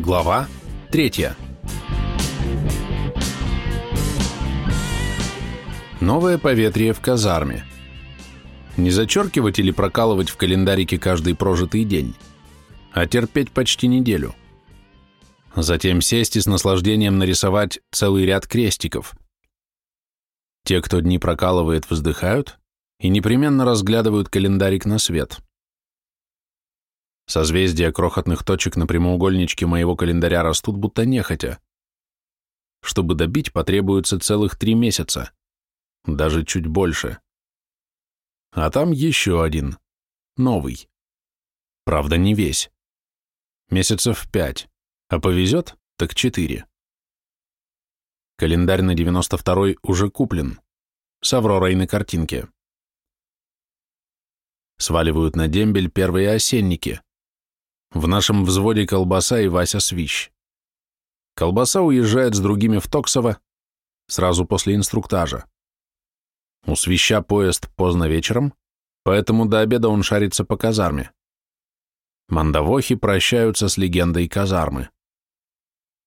Глава 3. Новое поветрие в казарме. Не зачеркивать или прокалывать в календарике каждый прожитый день, а терпеть почти неделю. Затем сесть и с наслаждением нарисовать целый ряд крестиков. Те, кто дни прокалывает, вздыхают и непременно разглядывают календарик на свет. Созвездия крохотных точек на прямоугольничке моего календаря растут будто нехотя. Чтобы добить, потребуется целых три месяца, даже чуть больше. А там еще один, новый. Правда, не весь. Месяцев пять, а повезет, так четыре. Календарь на 92-й уже куплен, с Авророй на картинке. Сваливают на дембель первые осенники. В нашем взводе колбаса и Вася Свищ. Колбаса уезжает с другими в Токсово сразу после инструктажа. У Свища поезд поздно вечером, поэтому до обеда он шарится по казарме. Мандавохи прощаются с легендой казармы.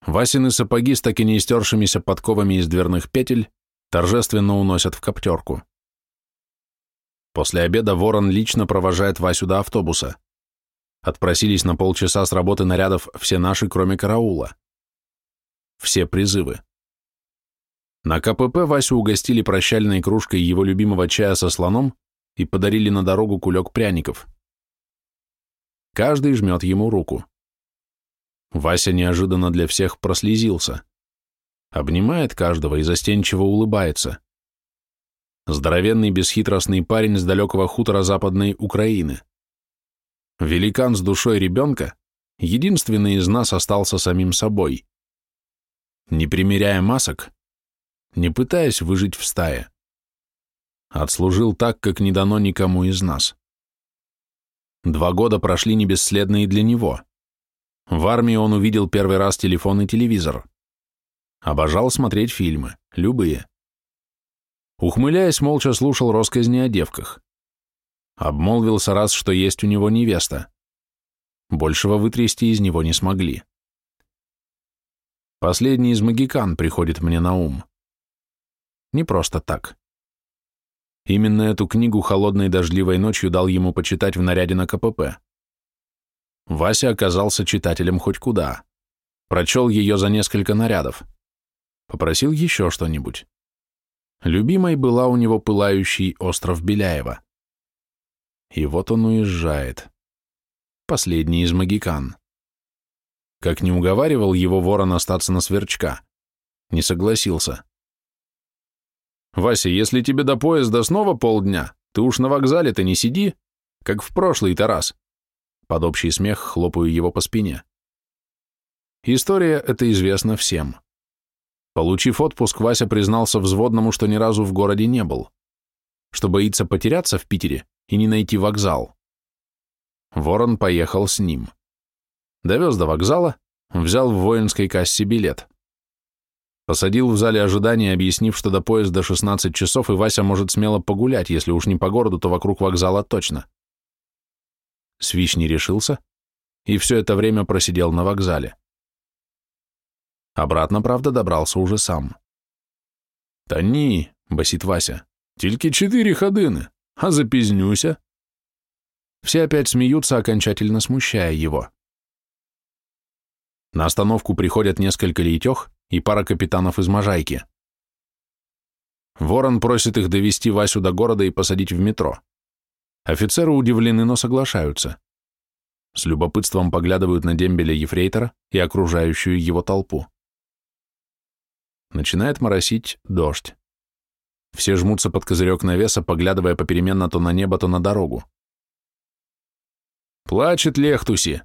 Васины сапоги с таки не истершимися подковами из дверных петель торжественно уносят в коптерку. После обеда Ворон лично провожает Васю до автобуса. Отпросились на полчаса с работы нарядов все наши, кроме караула. Все призывы. На КПП Васю угостили прощальной кружкой его любимого чая со слоном и подарили на дорогу кулек пряников. Каждый жмет ему руку. Вася неожиданно для всех прослезился. Обнимает каждого и застенчиво улыбается. Здоровенный бесхитростный парень с далекого хутора Западной Украины. Великан с душой ребенка, единственный из нас остался самим собой. Не примеряя масок, не пытаясь выжить в стае. Отслужил так, как не дано никому из нас. Два года прошли не бесследно и для него. В армии он увидел первый раз телефон и телевизор. Обожал смотреть фильмы, любые. Ухмыляясь, молча слушал росказни о девках. Обмолвился раз, что есть у него невеста. Большего вытрясти из него не смогли. Последний из магикан приходит мне на ум. Не просто так. Именно эту книгу холодной дождливой ночью дал ему почитать в наряде на КПП. Вася оказался читателем хоть куда. Прочел ее за несколько нарядов. Попросил еще что-нибудь. Любимой была у него пылающий остров Беляева. И вот он уезжает. Последний из магикан. Как не уговаривал его ворон остаться на сверчка. Не согласился. «Вася, если тебе до поезда снова полдня, ты уж на вокзале-то не сиди, как в прошлый-то раз». Под общий смех хлопаю его по спине. История эта известна всем. Получив отпуск, Вася признался взводному, что ни разу в городе не был, что боится потеряться в Питере и не найти вокзал. Ворон поехал с ним. Довез до вокзала, взял в воинской кассе билет. Посадил в зале ожидания, объяснив, что до поезда 16 часов, и Вася может смело погулять, если уж не по городу, то вокруг вокзала точно. Свищ не решился, и все это время просидел на вокзале. Обратно, правда, добрался уже сам. «Та ні», — басит Вася, — «тільки четыре ходыны а запизнюся. Все опять смеются, окончательно смущая его. На остановку приходят несколько лейтех и пара капитанов из Можайки. Ворон просит их довести Васю до города и посадить в метро. Офицеры удивлены, но соглашаются. С любопытством поглядывают на дембеля ефрейтора и окружающую его толпу. Начинает моросить дождь. Все жмутся под козырек навеса, поглядывая попеременно то на небо, то на дорогу. Плачет Лехтуси,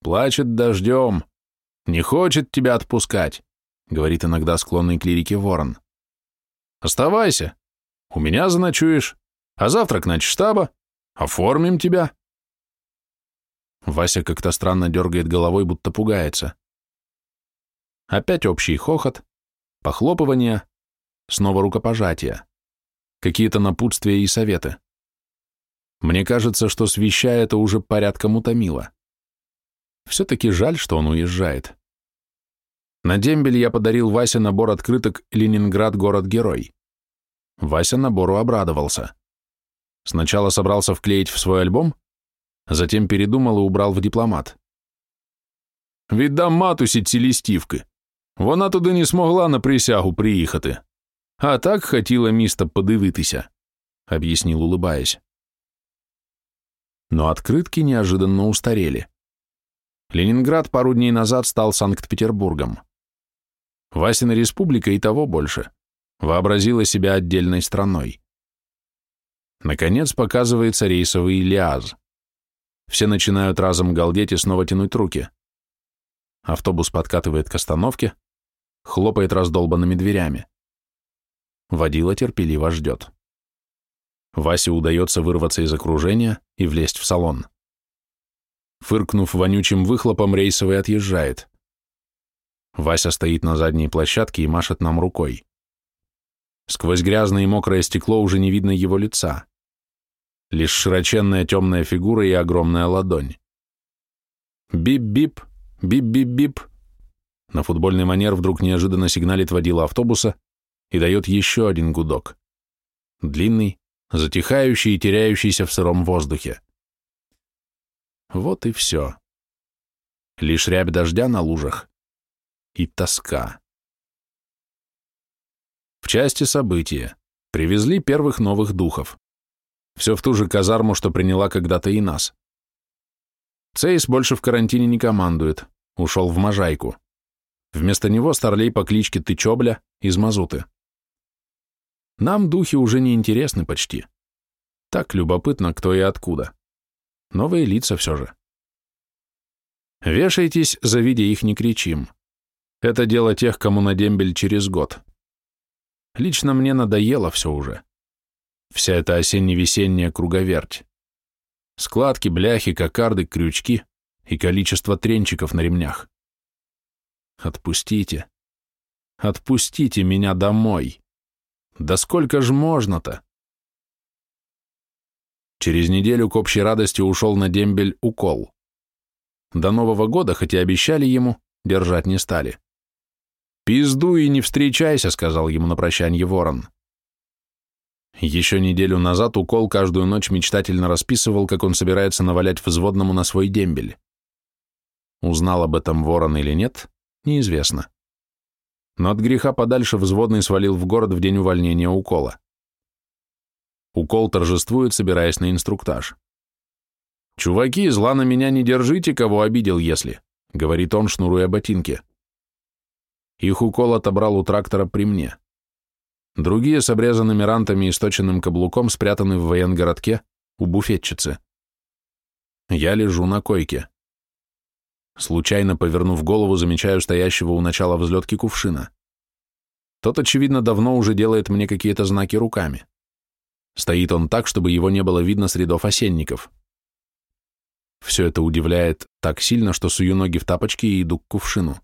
плачет дождем, не хочет тебя отпускать, говорит иногда склонный к лирике ворон. Оставайся, у меня заночуешь, а завтра к штаба, оформим тебя. Вася как-то странно дергает головой, будто пугается. Опять общий хохот, похлопывание, Снова рукопожатия. Какие-то напутствия и советы. Мне кажется, что свища это уже порядком утомило. Все-таки жаль, что он уезжает. На дембель я подарил Васе набор открыток «Ленинград. Город-герой». Вася набору обрадовался. Сначала собрался вклеить в свой альбом, затем передумал и убрал в дипломат. Віддам матусі ці лістівки. Вона туди не смогла на присягу приїхати. а так хотіла місто подивитися, объяснил, улыбаясь. Но открытки неожиданно устарели. Ленинград пару дней назад стал Санкт-Петербургом. Васина республика и того больше. Вообразила себя отдельной страной. Наконец показывается рейсовый Лиаз. Все начинают разом галдеть и снова тянуть руки. Автобус подкатывает к остановке, хлопает раздолбанными дверями. Водила терпеливо ждет. Васе удается вырваться из окружения и влезть в салон. Фыркнув вонючим выхлопом, рейсовый отъезжает. Вася стоит на задней площадке и машет нам рукой. Сквозь грязное и мокрое стекло уже не видно его лица. Лишь широченная темная фигура и огромная ладонь. Бип-бип, бип-бип-бип. На футбольный манер вдруг неожиданно сигналит водила автобуса и дает еще один гудок. Длинный, затихающий и теряющийся в сыром воздухе. Вот и все. Лишь рябь дождя на лужах и тоска. В части события. Привезли первых новых духов. Все в ту же казарму, что приняла когда-то и нас. Цейс больше в карантине не командует, ушел в Можайку. Вместо него старлей по кличке Тычобля из Мазуты. Нам духи уже не интересны почти. Так любопытно, кто и откуда. Новые лица все же. Вешайтесь, завидя их не кричим. Это дело тех, кому на дембель через год. Лично мне надоело все уже. Вся эта осенне-весенняя круговерть. Складки, бляхи, кокарды, крючки и количество тренчиков на ремнях. Отпустите. Отпустите меня домой. Да сколько ж можно-то? Через неделю к общей радости ушел на дембель укол. До Нового года, хотя обещали ему, держать не стали. «Пизду и не встречайся», — сказал ему на прощанье ворон. Еще неделю назад укол каждую ночь мечтательно расписывал, как он собирается навалять взводному на свой дембель. Узнал об этом ворон или нет, неизвестно. Но от греха подальше взводный свалил в город в день увольнения укола. Укол торжествует, собираясь на инструктаж. «Чуваки, зла на меня не держите, кого обидел, если», — говорит он, шнуруя ботинки. Их укол отобрал у трактора при мне. Другие с обрезанными рантами и сточенным каблуком спрятаны в военгородке у буфетчицы. Я лежу на койке. Случайно повернув голову, замечаю стоящего у начала взлетки кувшина. Тот, очевидно, давно уже делает мне какие-то знаки руками. Стоит он так, чтобы его не было видно с рядов осенников. Все это удивляет так сильно, что сую ноги в тапочки и иду к кувшину.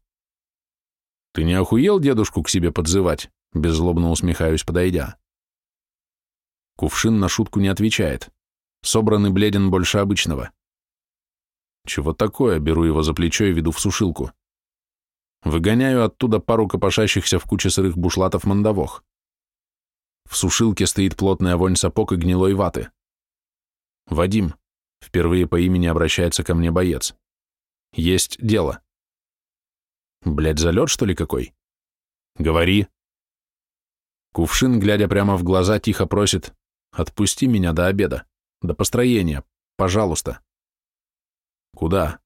«Ты не охуел дедушку к себе подзывать?» Беззлобно усмехаюсь, подойдя. Кувшин на шутку не отвечает. Собранный бледен больше обычного. Чего такое? Беру его за плечо и веду в сушилку. Выгоняю оттуда пару копошащихся в куче сырых бушлатов мандавох. В сушилке стоит плотная вонь сапог и гнилой ваты. Вадим. Впервые по имени обращается ко мне боец. Есть дело. Блядь, залет, что ли, какой? Говори. Кувшин, глядя прямо в глаза, тихо просит «Отпусти меня до обеда, до построения, пожалуйста». «Куда?»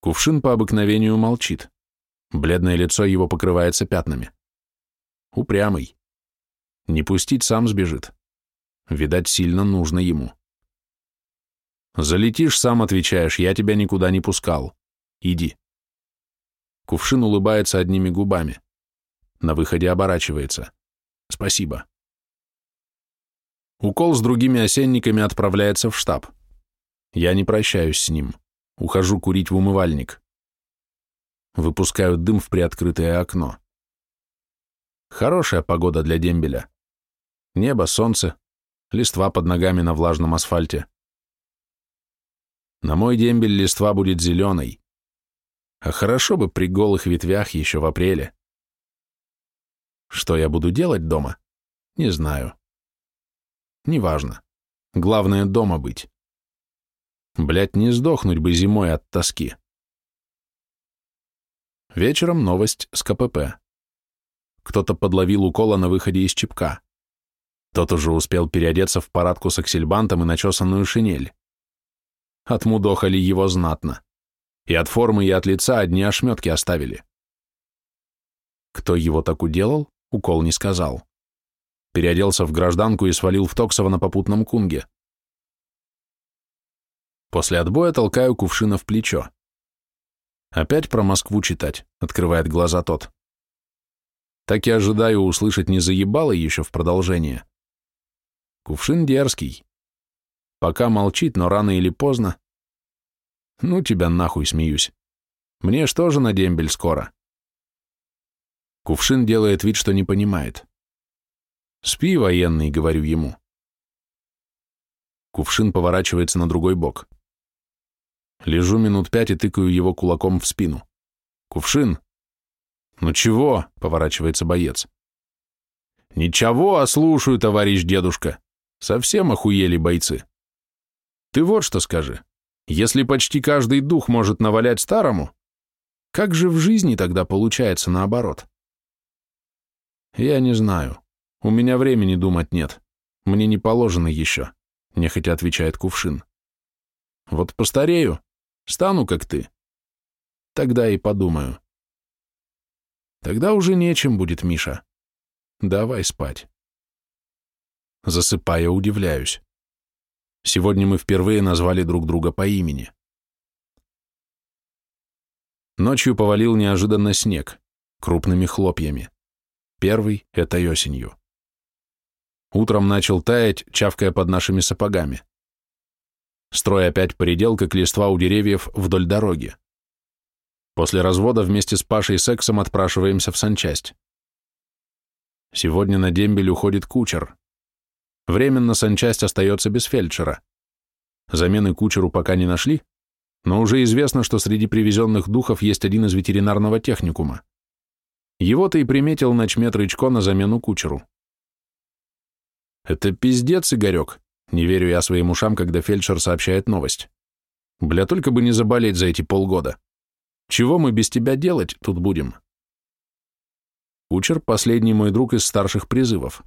Кувшин по обыкновению молчит. Бледное лицо его покрывается пятнами. Упрямый. Не пустить сам сбежит. Видать, сильно нужно ему. «Залетишь, сам отвечаешь, я тебя никуда не пускал. Иди». Кувшин улыбается одними губами. На выходе оборачивается. Спасибо. Укол с другими осенниками отправляется в штаб. Я не прощаюсь с ним. Ухожу курить в умывальник. Выпускаю дым в приоткрытое окно. Хорошая погода для дембеля. Небо, солнце, листва под ногами на влажном асфальте. На мой дембель листва будет зеленой, А хорошо бы при голых ветвях еще в апреле. Что я буду делать дома? Не знаю. Неважно. Главное, дома быть. Блять, не сдохнуть бы зимой от тоски. Вечером новость с КПП. Кто-то подловил укола на выходе из чепка. Тот уже успел переодеться в парадку с аксельбантом и начесанную шинель. Отмудохали его знатно. И от формы, и от лица одни ошметки оставили. Кто его так уделал, укол не сказал. Переоделся в гражданку и свалил в Токсово на попутном кунге. После отбоя толкаю кувшина в плечо. Опять про Москву читать, открывает глаза тот. Так и ожидаю услышать не заебало еще в продолжение. Кувшин дерзкий. Пока молчит, но рано или поздно. Ну тебя нахуй смеюсь. Мне что же на дембель скоро? Кувшин делает вид, что не понимает. «Спи, военный», — говорю ему. Кувшин поворачивается на другой бок. Лежу минут пять и тыкаю его кулаком в спину. «Кувшин!» «Ну чего?» — поворачивается боец. «Ничего, а слушаю, товарищ дедушка. Совсем охуели бойцы. Ты вот что скажи. Если почти каждый дух может навалять старому, как же в жизни тогда получается наоборот?» «Я не знаю. У меня времени думать нет. Мне не положено еще», — нехотя отвечает Кувшин. «Вот постарею, стану как ты. Тогда и подумаю». «Тогда уже нечем будет, Миша. Давай спать». Засыпая, удивляюсь. Сегодня мы впервые назвали друг друга по имени. Ночью повалил неожиданно снег, крупными хлопьями. Первый — этой осенью. Утром начал таять, чавкая под нашими сапогами. Строй опять поредел, как листва у деревьев вдоль дороги. После развода вместе с Пашей сексом отпрашиваемся в санчасть. Сегодня на дембель уходит кучер. Временно санчасть остается без фельдшера. Замены кучеру пока не нашли, но уже известно, что среди привезенных духов есть один из ветеринарного техникума. Его-то и приметил начмет Рычко на замену кучеру. Это пиздец, Игорек. Не верю я своим ушам, когда фельдшер сообщает новость. Бля, только бы не заболеть за эти полгода. Чего мы без тебя делать тут будем? Кучер — последний мой друг из старших призывов.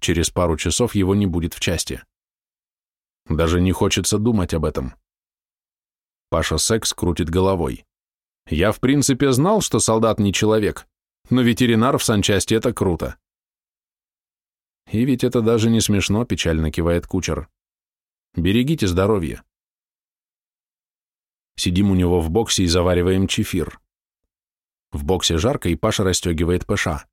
Через пару часов его не будет в части. Даже не хочется думать об этом. Паша Секс крутит головой. Я, в принципе, знал, что солдат не человек, но ветеринар в санчасти — это круто. И ведь это даже не смешно, печально кивает кучер. Берегите здоровье. Сидим у него в боксе и завариваем чефир. В боксе жарко, и Паша расстегивает ПШ.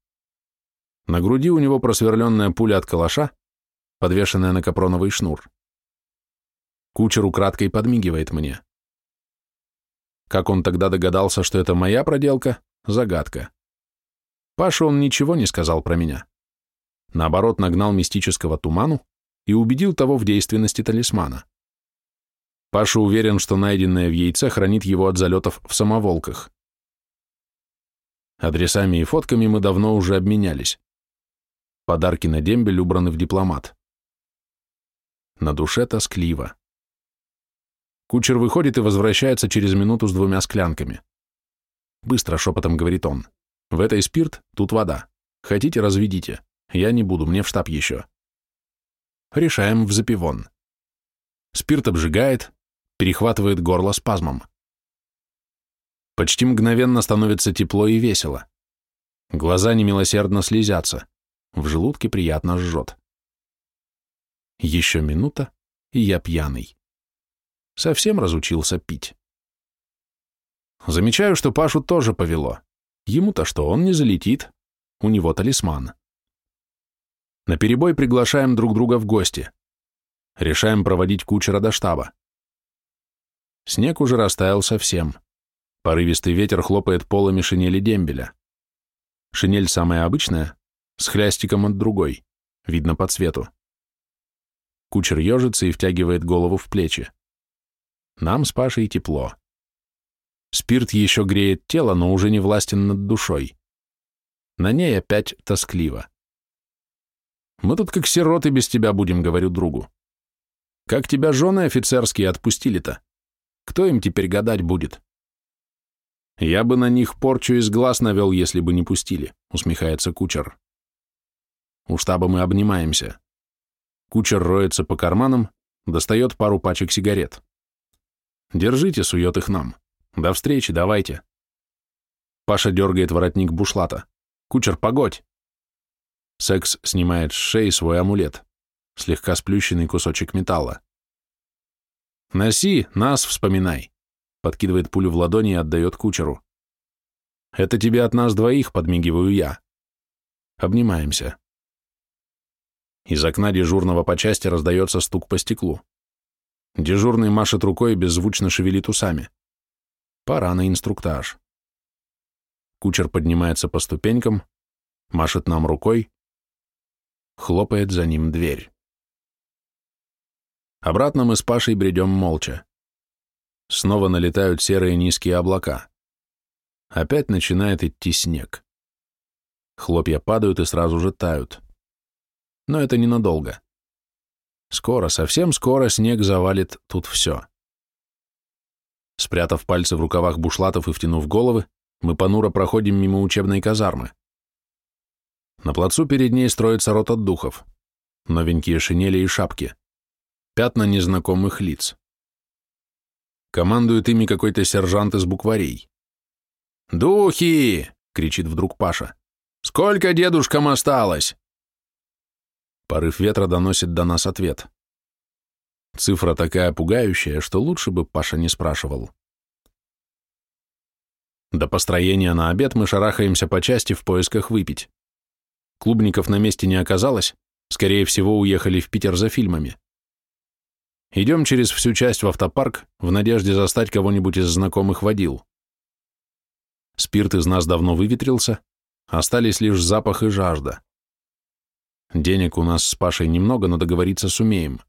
На груди у него просверленная пуля от калаша, подвешенная на капроновый шнур. Кучер украдкой подмигивает мне. Как он тогда догадался, что это моя проделка, загадка. Паша он ничего не сказал про меня. Наоборот, нагнал мистического туману и убедил того в действенности талисмана. Паша уверен, что найденное в яйце хранит его от залетов в самоволках. Адресами и фотками мы давно уже обменялись. Подарки на дембель убраны в дипломат. На душе тоскливо. Кучер выходит и возвращается через минуту с двумя склянками. Быстро шепотом говорит он. В этой спирт, тут вода. Хотите, разведите. Я не буду, мне в штаб еще. Решаем в запивон. Спирт обжигает, перехватывает горло спазмом. Почти мгновенно становится тепло и весело. Глаза немилосердно слезятся. В желудке приятно жжет. Еще минута, и я пьяный. Совсем разучился пить. Замечаю, что Пашу тоже повело. Ему-то что, он не залетит. У него талисман. На перебой приглашаем друг друга в гости. Решаем проводить кучера до штаба. Снег уже растаял совсем. Порывистый ветер хлопает полами шинели дембеля. Шинель самая обычная, с хлястиком от другой, видно по цвету. Кучер ежится и втягивает голову в плечи. Нам с Пашей тепло. Спирт еще греет тело, но уже не властен над душой. На ней опять тоскливо. Мы тут как сироты без тебя будем, говорю другу. Как тебя жены офицерские отпустили-то? Кто им теперь гадать будет? Я бы на них порчу из глаз навел, если бы не пустили, усмехается кучер. У штаба мы обнимаемся. Кучер роется по карманам, достает пару пачек сигарет. Держите, сует их нам. До встречи, давайте. Паша дергает воротник бушлата. Кучер, погодь. Секс снимает с шеи свой амулет, слегка сплющенный кусочек металла. «Носи, нас вспоминай», — подкидывает пулю в ладони и отдает кучеру. «Это тебе от нас двоих», — подмигиваю я. Обнимаемся. Из окна дежурного по части раздается стук по стеклу. Дежурный машет рукой и беззвучно шевелит усами. Пора на инструктаж. Кучер поднимается по ступенькам, машет нам рукой, хлопает за ним дверь. Обратно мы с Пашей бредем молча. Снова налетают серые низкие облака. Опять начинает идти снег. Хлопья падают и сразу же тают. Но это ненадолго. Скоро, совсем скоро снег завалит тут все. Спрятав пальцы в рукавах бушлатов и втянув головы, мы понуро проходим мимо учебной казармы. На плацу перед ней строится рот от духов. Новенькие шинели и шапки. Пятна незнакомых лиц. Командует ими какой-то сержант из букварей. «Духи!» — кричит вдруг Паша. «Сколько дедушкам осталось?» Порыв ветра доносит до нас ответ. Цифра такая пугающая, что лучше бы Паша не спрашивал. До построения на обед мы шарахаемся по части в поисках выпить. Клубников на месте не оказалось, скорее всего, уехали в Питер за фильмами. Идем через всю часть в автопарк в надежде застать кого-нибудь из знакомых водил. Спирт из нас давно выветрился, остались лишь запах и жажда. Денег у нас с Пашей немного, но договориться сумеем.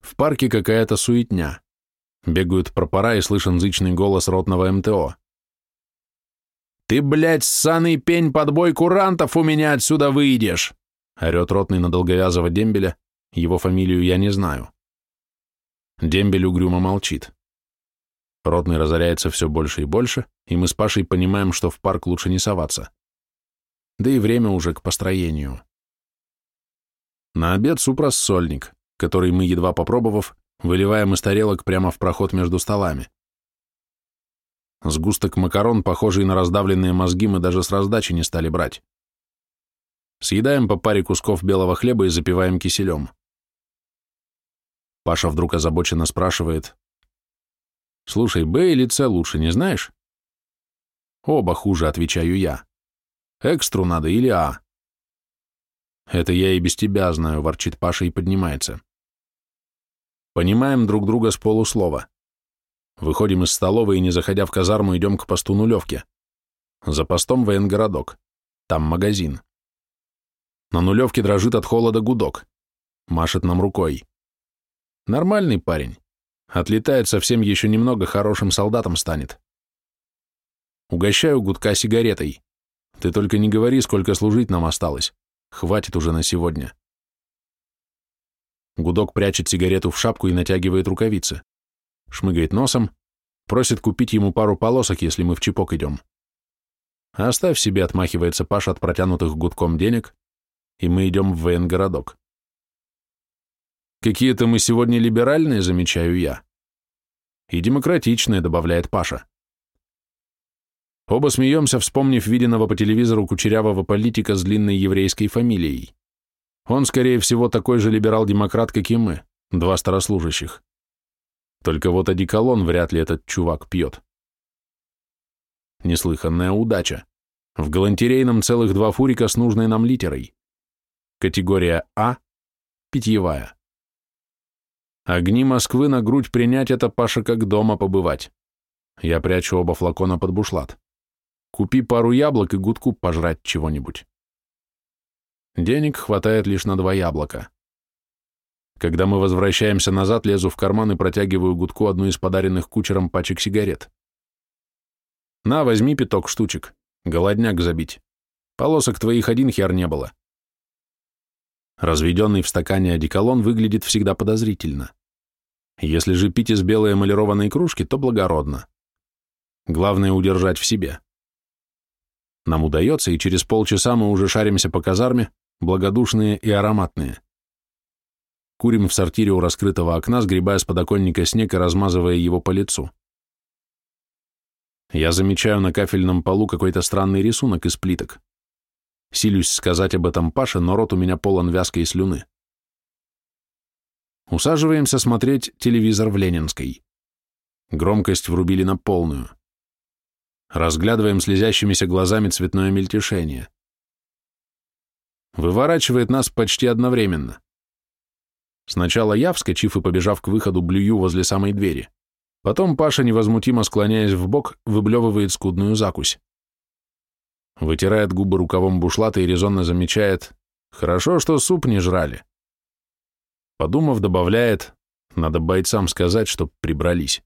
В парке какая-то суетня. Бегают пропора и слышен зычный голос ротного МТО. «Ты, блядь, ссаный пень подбой курантов у меня отсюда выйдешь!» орет ротный на долговязого дембеля, его фамилию я не знаю. Дембель угрюмо молчит. Ротный разоряется все больше и больше, и мы с Пашей понимаем, что в парк лучше не соваться да и время уже к построению. На обед суп-рассольник, который мы, едва попробовав, выливаем из тарелок прямо в проход между столами. Сгусток макарон, похожий на раздавленные мозги, мы даже с раздачи не стали брать. Съедаем по паре кусков белого хлеба и запиваем киселем. Паша вдруг озабоченно спрашивает. «Слушай, Б или С лучше, не знаешь?» «Оба хуже», — отвечаю я. Экстру надо или А? Это я и без тебя знаю, ворчит Паша и поднимается. Понимаем друг друга с полуслова. Выходим из столовой и, не заходя в казарму, идем к посту нулевки. За постом военгородок. Там магазин. На нулевке дрожит от холода гудок. Машет нам рукой. Нормальный парень. Отлетает совсем еще немного, хорошим солдатом станет. Угощаю гудка сигаретой. Ты только не говори, сколько служить нам осталось. Хватит уже на сегодня. Гудок прячет сигарету в шапку и натягивает рукавицы. Шмыгает носом, просит купить ему пару полосок, если мы в чипок идем. Оставь себе, отмахивается Паша от протянутых гудком денег, и мы идем в военгородок. Какие-то мы сегодня либеральные, замечаю я. И демократичные, добавляет Паша. Оба смеемся, вспомнив виденного по телевизору кучерявого политика с длинной еврейской фамилией. Он, скорее всего, такой же либерал-демократ, как и мы, два старослужащих. Только вот одеколон вряд ли этот чувак пьет. Неслыханная удача. В галантерейном целых два фурика с нужной нам литерой. Категория А – питьевая. Огни Москвы на грудь принять – это Паша как дома побывать. Я прячу оба флакона под бушлат. Купи пару яблок и гудку пожрать чего-нибудь. Денег хватает лишь на два яблока. Когда мы возвращаемся назад, лезу в карман и протягиваю гудку одну из подаренных кучером пачек сигарет. На, возьми пяток штучек. Голодняк забить. Полосок твоих один хер не было. Разведенный в стакане одеколон выглядит всегда подозрительно. Если же пить из белой эмалированной кружки, то благородно. Главное удержать в себе. Нам удается, и через полчаса мы уже шаримся по казарме, благодушные и ароматные. Курим в сортире у раскрытого окна, сгребая с подоконника снег и размазывая его по лицу. Я замечаю на кафельном полу какой-то странный рисунок из плиток. Силюсь сказать об этом Паше, но рот у меня полон вязкой слюны. Усаживаемся смотреть телевизор в Ленинской. Громкость врубили на полную. Разглядываем слезящимися глазами цветное мельтешение. Выворачивает нас почти одновременно. Сначала я, вскочив и побежав к выходу, блюю возле самой двери. Потом Паша, невозмутимо склоняясь в бок, выблевывает скудную закусь. Вытирает губы рукавом бушлата и резонно замечает «Хорошо, что суп не жрали». Подумав, добавляет «Надо бойцам сказать, чтоб прибрались».